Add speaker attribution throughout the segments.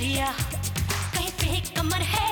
Speaker 1: लिया कहीं पे कमर है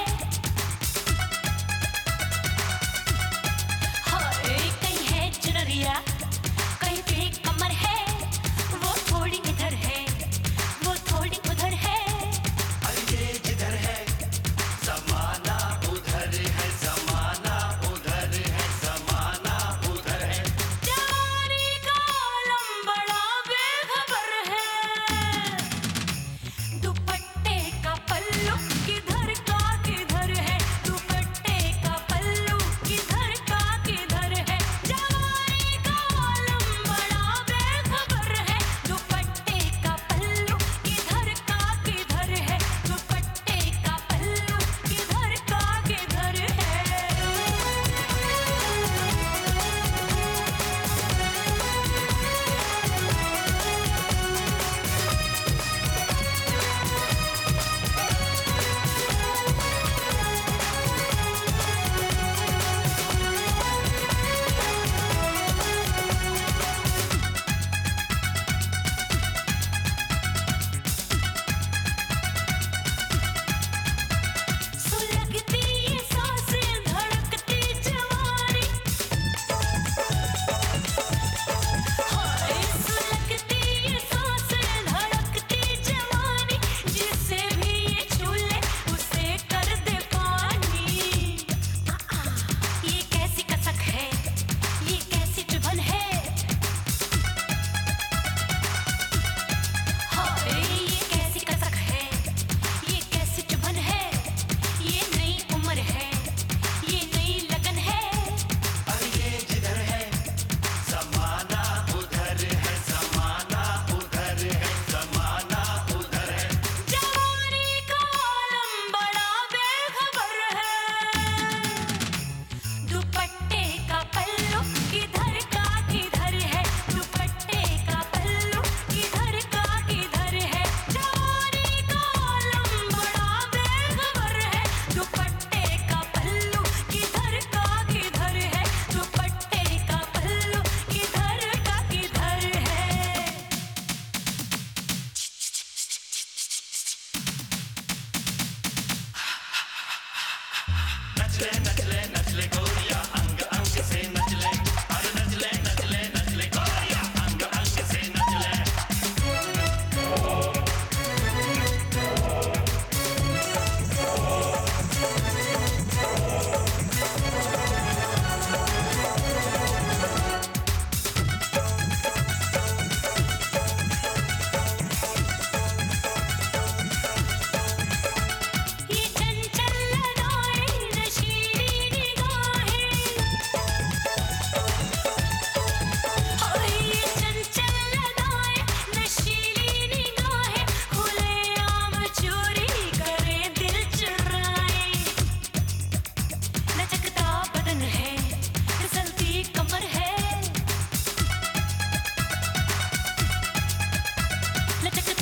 Speaker 1: Let's check the